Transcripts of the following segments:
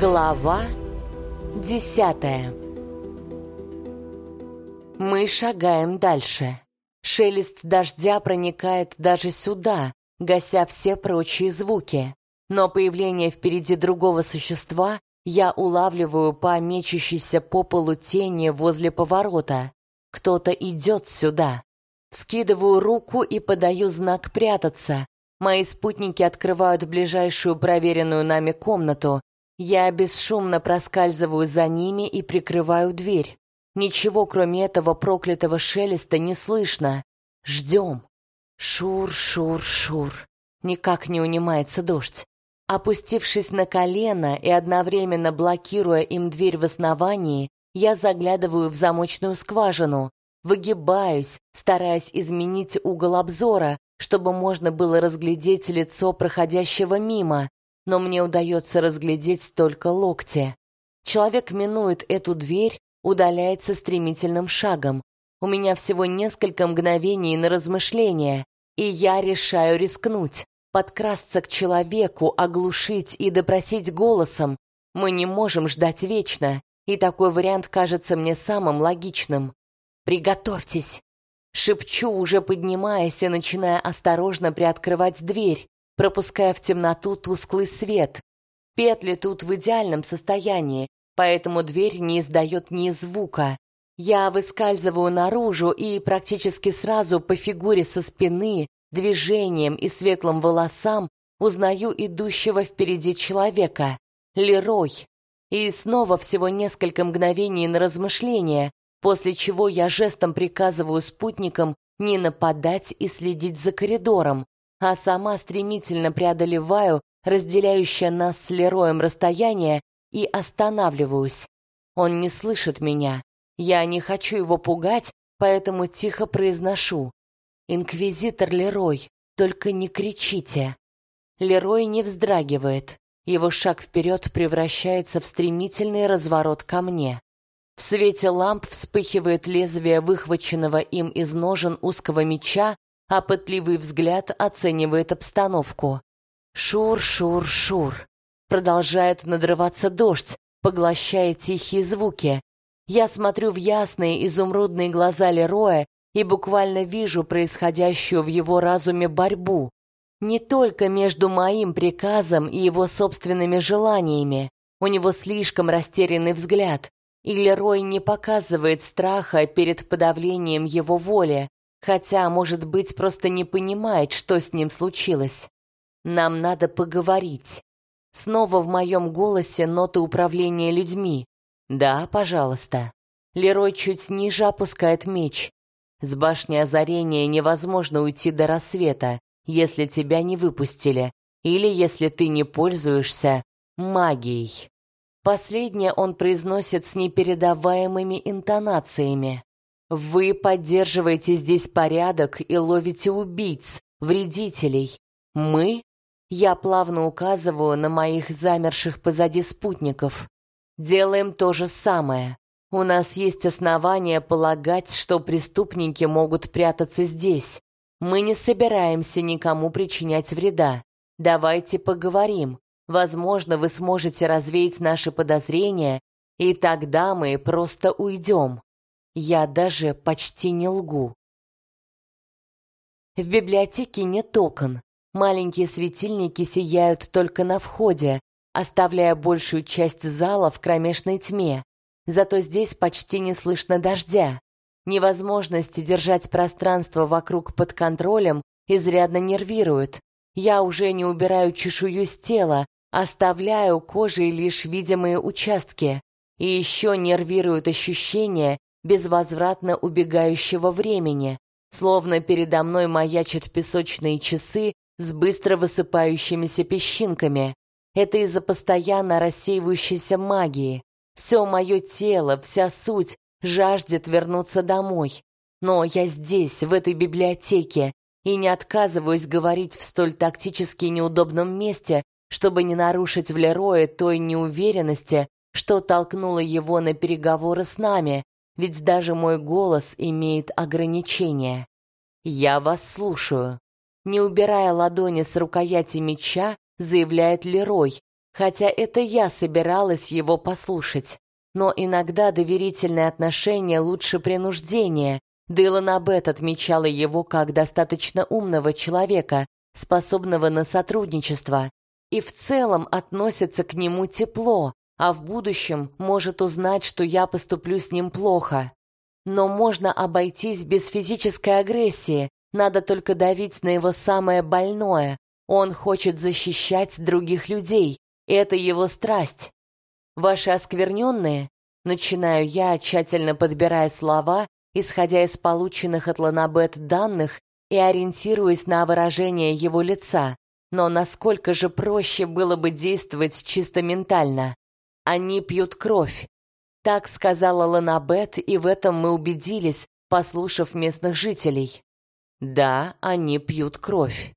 Глава десятая Мы шагаем дальше. Шелест дождя проникает даже сюда, гася все прочие звуки. Но появление впереди другого существа я улавливаю по мечущейся по полу тени возле поворота. Кто-то идет сюда. Скидываю руку и подаю знак прятаться. Мои спутники открывают ближайшую проверенную нами комнату. Я бесшумно проскальзываю за ними и прикрываю дверь. Ничего, кроме этого проклятого шелеста, не слышно. Ждем. Шур, шур, шур. Никак не унимается дождь. Опустившись на колено и одновременно блокируя им дверь в основании, я заглядываю в замочную скважину, выгибаюсь, стараясь изменить угол обзора, чтобы можно было разглядеть лицо проходящего мимо, но мне удается разглядеть только локти. Человек минует эту дверь, удаляется стремительным шагом. У меня всего несколько мгновений на размышление, и я решаю рискнуть подкрасться к человеку, оглушить и допросить голосом. Мы не можем ждать вечно, и такой вариант кажется мне самым логичным. «Приготовьтесь!» Шепчу, уже поднимаясь и начиная осторожно приоткрывать дверь, пропуская в темноту тусклый свет. Петли тут в идеальном состоянии, поэтому дверь не издает ни звука. Я выскальзываю наружу и практически сразу по фигуре со спины движением и светлым волосам узнаю идущего впереди человека, Лерой. И снова всего несколько мгновений на размышление, после чего я жестом приказываю спутникам не нападать и следить за коридором, а сама стремительно преодолеваю разделяющее нас с Лероем расстояние и останавливаюсь. Он не слышит меня. Я не хочу его пугать, поэтому тихо произношу. «Инквизитор Лерой, только не кричите!» Лерой не вздрагивает. Его шаг вперед превращается в стремительный разворот ко мне. В свете ламп вспыхивает лезвие выхваченного им из ножен узкого меча, а пытливый взгляд оценивает обстановку. Шур-шур-шур. Продолжает надрываться дождь, поглощая тихие звуки. Я смотрю в ясные изумрудные глаза Лероя и буквально вижу происходящую в его разуме борьбу. Не только между моим приказом и его собственными желаниями. У него слишком растерянный взгляд, и Лерой не показывает страха перед подавлением его воли, хотя, может быть, просто не понимает, что с ним случилось. Нам надо поговорить. Снова в моем голосе ноты управления людьми. Да, пожалуйста. Лерой чуть ниже опускает меч. С башни озарения невозможно уйти до рассвета, если тебя не выпустили, или если ты не пользуешься магией. Последнее он произносит с непередаваемыми интонациями. Вы поддерживаете здесь порядок и ловите убийц, вредителей. Мы? Я плавно указываю на моих замерших позади спутников. Делаем то же самое. У нас есть основания полагать, что преступники могут прятаться здесь. Мы не собираемся никому причинять вреда. Давайте поговорим. Возможно, вы сможете развеять наши подозрения, и тогда мы просто уйдем. Я даже почти не лгу. В библиотеке нет окон. Маленькие светильники сияют только на входе, оставляя большую часть зала в кромешной тьме. Зато здесь почти не слышно дождя. Невозможность держать пространство вокруг под контролем изрядно нервирует. Я уже не убираю чешую с тела, оставляю кожей лишь видимые участки. И еще нервирует ощущение безвозвратно убегающего времени, словно передо мной маячат песочные часы с быстро высыпающимися песчинками. Это из-за постоянно рассеивающейся магии. Все мое тело, вся суть жаждет вернуться домой. Но я здесь, в этой библиотеке, и не отказываюсь говорить в столь тактически неудобном месте, чтобы не нарушить в Лерое той неуверенности, что толкнуло его на переговоры с нами, ведь даже мой голос имеет ограничения. Я вас слушаю. Не убирая ладони с рукояти меча, заявляет Лерой, хотя это я собиралась его послушать. Но иногда доверительное отношение лучше принуждения, Дилан Абет отмечала его как достаточно умного человека, способного на сотрудничество, и в целом относится к нему тепло, а в будущем может узнать, что я поступлю с ним плохо. Но можно обойтись без физической агрессии, надо только давить на его самое больное. Он хочет защищать других людей, это его страсть. Ваши оскверненные, начинаю я, тщательно подбирая слова исходя из полученных от Ланабет данных и ориентируясь на выражение его лица. Но насколько же проще было бы действовать чисто ментально? Они пьют кровь. Так сказала Ланабет, и в этом мы убедились, послушав местных жителей. Да, они пьют кровь.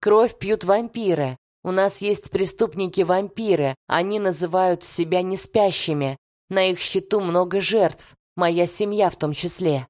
Кровь пьют вампиры. У нас есть преступники-вампиры, они называют себя неспящими. На их счету много жертв моя семья в том числе.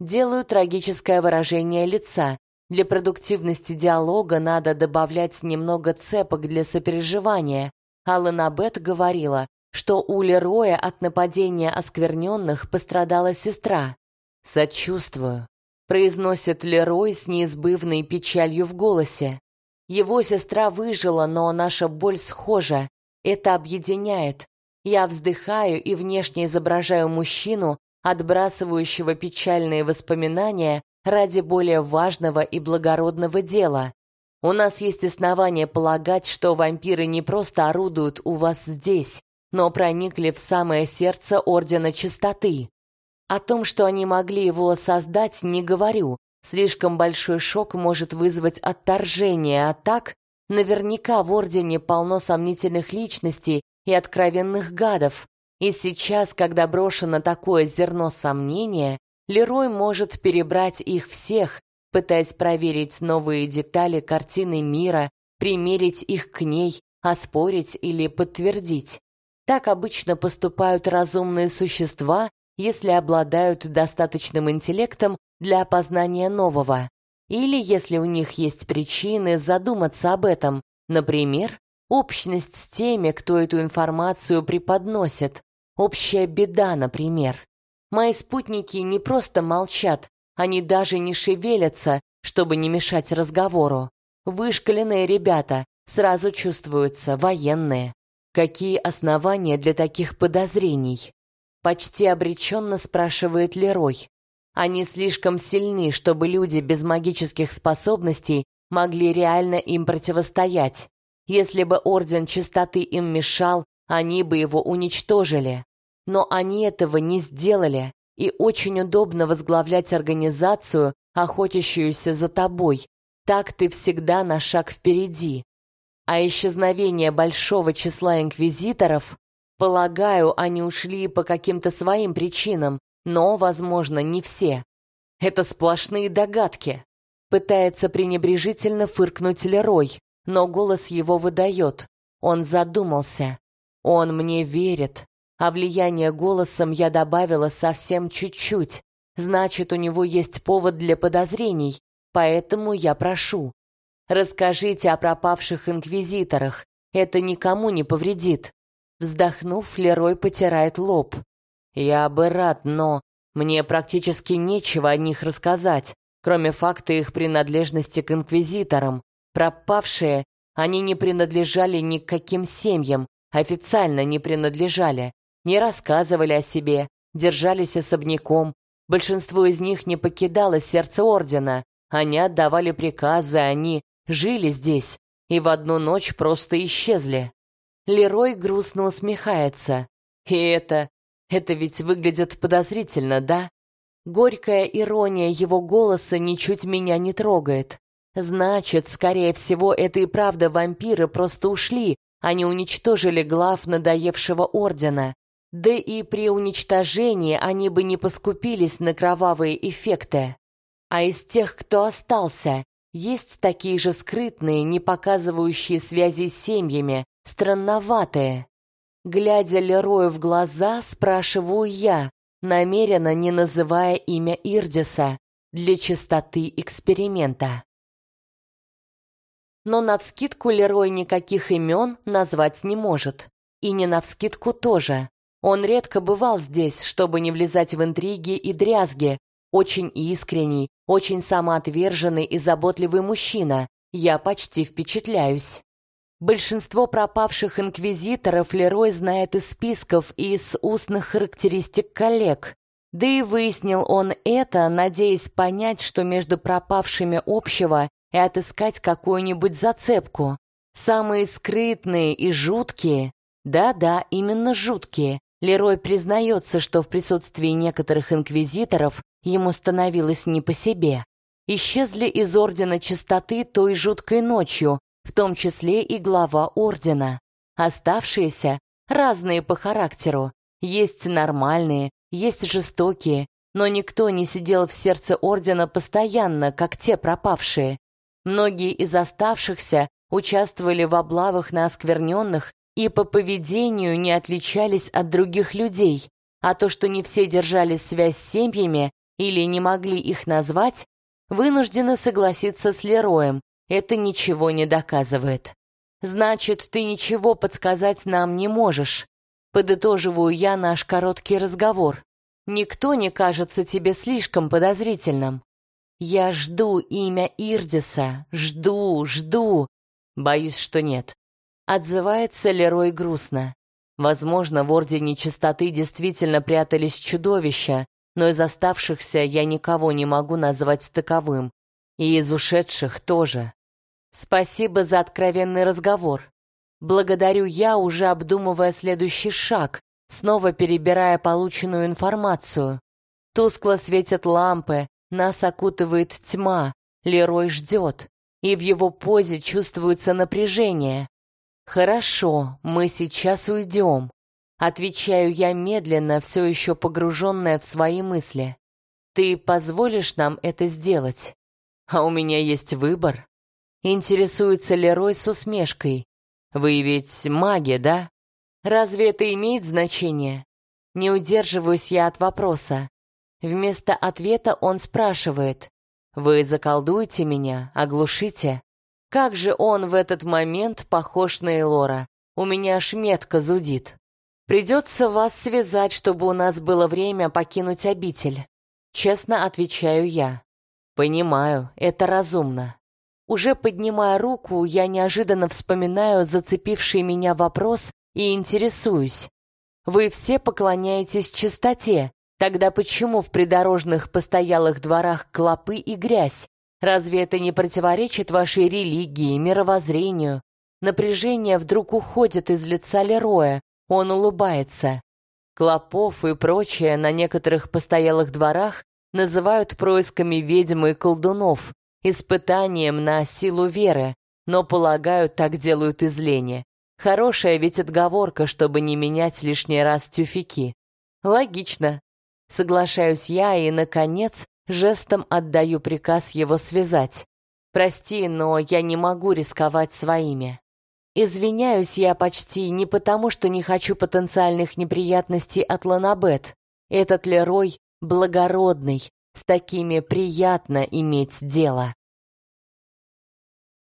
Делаю трагическое выражение лица. Для продуктивности диалога надо добавлять немного цепок для сопереживания. Алана Бет говорила, что у Лероя от нападения оскверненных пострадала сестра. «Сочувствую», — произносит Лерой с неизбывной печалью в голосе. Его сестра выжила, но наша боль схожа. Это объединяет. Я вздыхаю и внешне изображаю мужчину, отбрасывающего печальные воспоминания ради более важного и благородного дела. У нас есть основания полагать, что вампиры не просто орудуют у вас здесь, но проникли в самое сердце Ордена Чистоты. О том, что они могли его создать, не говорю. Слишком большой шок может вызвать отторжение, а так наверняка в Ордене полно сомнительных личностей и откровенных гадов. И сейчас, когда брошено такое зерно сомнения, Лерой может перебрать их всех, пытаясь проверить новые детали картины мира, примерить их к ней, оспорить или подтвердить. Так обычно поступают разумные существа, если обладают достаточным интеллектом для опознания нового. Или если у них есть причины задуматься об этом, например, общность с теми, кто эту информацию преподносит, общая беда, например. Мои спутники не просто молчат, они даже не шевелятся, чтобы не мешать разговору. Вышкаленные ребята, сразу чувствуются военные. Какие основания для таких подозрений? Почти обреченно спрашивает Лерой. Они слишком сильны, чтобы люди без магических способностей могли реально им противостоять. Если бы Орден Чистоты им мешал, они бы его уничтожили. Но они этого не сделали, и очень удобно возглавлять организацию, охотящуюся за тобой. Так ты всегда на шаг впереди. А исчезновение большого числа инквизиторов, полагаю, они ушли по каким-то своим причинам, но, возможно, не все. Это сплошные догадки. Пытается пренебрежительно фыркнуть Лерой, но голос его выдает. Он задумался. Он мне верит. А влияние голосом я добавила совсем чуть-чуть. Значит, у него есть повод для подозрений, поэтому я прошу. Расскажите о пропавших инквизиторах. Это никому не повредит. Вздохнув, Лерой потирает лоб. Я бы рад, но мне практически нечего о них рассказать, кроме факта их принадлежности к инквизиторам. Пропавшие, они не принадлежали ни к каким семьям, официально не принадлежали не рассказывали о себе, держались особняком. Большинство из них не покидало сердце ордена. Они отдавали приказы, они жили здесь и в одну ночь просто исчезли. Лерой грустно усмехается. И это... это ведь выглядит подозрительно, да? Горькая ирония его голоса ничуть меня не трогает. Значит, скорее всего, это и правда вампиры просто ушли, они уничтожили глав надоевшего ордена. Да и при уничтожении они бы не поскупились на кровавые эффекты. А из тех, кто остался, есть такие же скрытные, не показывающие связи с семьями, странноватые. Глядя Лерою в глаза, спрашиваю я, намеренно не называя имя Ирдиса, для чистоты эксперимента. но навскидку Лерой никаких имен назвать не может. И не навскидку тоже. Он редко бывал здесь, чтобы не влезать в интриги и дрязги. Очень искренний, очень самоотверженный и заботливый мужчина. Я почти впечатляюсь. Большинство пропавших инквизиторов Лерой знает из списков и из устных характеристик коллег. Да и выяснил он это, надеясь понять, что между пропавшими общего и отыскать какую-нибудь зацепку. Самые скрытные и жуткие, да-да, именно жуткие, Лерой признается, что в присутствии некоторых инквизиторов ему становилось не по себе. Исчезли из Ордена Чистоты той жуткой ночью, в том числе и глава Ордена. Оставшиеся, разные по характеру, есть нормальные, есть жестокие, но никто не сидел в сердце Ордена постоянно, как те пропавшие. Многие из оставшихся участвовали в облавах на оскверненных и по поведению не отличались от других людей, а то, что не все держали связь с семьями или не могли их назвать, вынуждены согласиться с Лероем, это ничего не доказывает. Значит, ты ничего подсказать нам не можешь. Подытоживаю я наш короткий разговор. Никто не кажется тебе слишком подозрительным. Я жду имя Ирдиса, жду, жду. Боюсь, что нет. Отзывается Лерой грустно. Возможно, в Ордене Чистоты действительно прятались чудовища, но из оставшихся я никого не могу назвать таковым. И из ушедших тоже. Спасибо за откровенный разговор. Благодарю я, уже обдумывая следующий шаг, снова перебирая полученную информацию. Тускло светят лампы, нас окутывает тьма, Лерой ждет, и в его позе чувствуется напряжение. «Хорошо, мы сейчас уйдем», — отвечаю я медленно, все еще погруженная в свои мысли. «Ты позволишь нам это сделать?» «А у меня есть выбор», — интересуется Лерой с усмешкой. Вы ведь маги, да? Разве это имеет значение? Не удерживаюсь я от вопроса. Вместо ответа он спрашивает. Вы заколдуете меня, оглушите? Как же он в этот момент похож на Элора? У меня аж метка зудит. Придется вас связать, чтобы у нас было время покинуть обитель. Честно отвечаю я. Понимаю, это разумно. Уже поднимая руку, я неожиданно вспоминаю зацепивший меня вопрос и интересуюсь. Вы все поклоняетесь чистоте, тогда почему в придорожных постоялых дворах клопы и грязь? Разве это не противоречит вашей религии, мировоззрению? Напряжение вдруг уходит из лица Лероя, он улыбается. Клопов и прочее на некоторых постоялых дворах называют происками ведьм и колдунов, испытанием на силу веры, но, полагаю, так делают из лени. Хорошая ведь отговорка, чтобы не менять лишний раз тюфяки. Логично. Соглашаюсь я и, наконец, жестом отдаю приказ его связать. Прости, но я не могу рисковать своими. Извиняюсь я почти не потому, что не хочу потенциальных неприятностей от Ланабет. Этот Лерой благородный, с такими приятно иметь дело.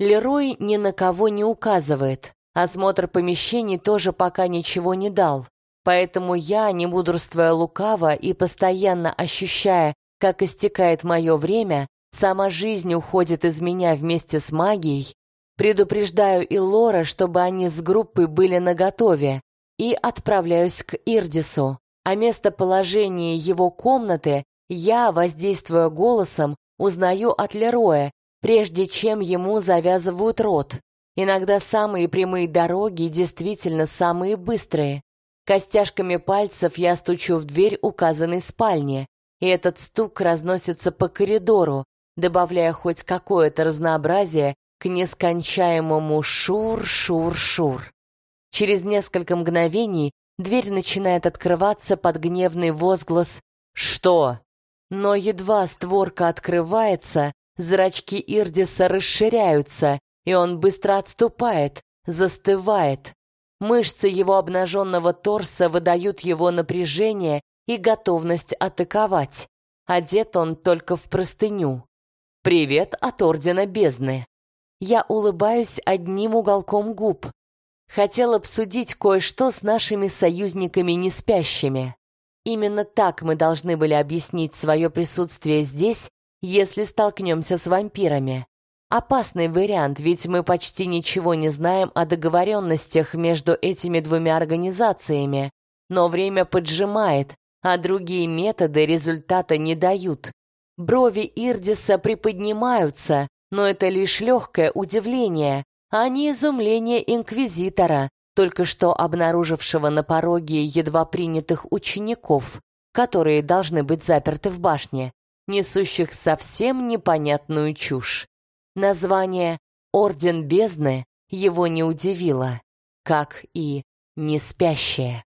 Лерой ни на кого не указывает. Осмотр помещений тоже пока ничего не дал. Поэтому я, не мудрствуя лукаво и постоянно ощущая, как истекает мое время, сама жизнь уходит из меня вместе с магией, предупреждаю и Лора, чтобы они с группой были наготове, и отправляюсь к Ирдису. А местоположение его комнаты я, воздействуя голосом, узнаю от Лероя, прежде чем ему завязывают рот. Иногда самые прямые дороги действительно самые быстрые. Костяшками пальцев я стучу в дверь указанной спальни, и этот стук разносится по коридору, добавляя хоть какое-то разнообразие к нескончаемому шур-шур-шур. Через несколько мгновений дверь начинает открываться под гневный возглас «Что?». Но едва створка открывается, зрачки Ирдиса расширяются, и он быстро отступает, застывает. Мышцы его обнаженного торса выдают его напряжение и готовность атаковать. Одет он только в простыню. «Привет от Ордена Бездны». Я улыбаюсь одним уголком губ. Хотел обсудить кое-что с нашими союзниками неспящими. Именно так мы должны были объяснить свое присутствие здесь, если столкнемся с вампирами. Опасный вариант, ведь мы почти ничего не знаем о договоренностях между этими двумя организациями. Но время поджимает, а другие методы результата не дают. Брови Ирдиса приподнимаются, но это лишь легкое удивление, а не изумление инквизитора, только что обнаружившего на пороге едва принятых учеников, которые должны быть заперты в башне, несущих совсем непонятную чушь. Название «Орден бездны» его не удивило, как и «Неспящее».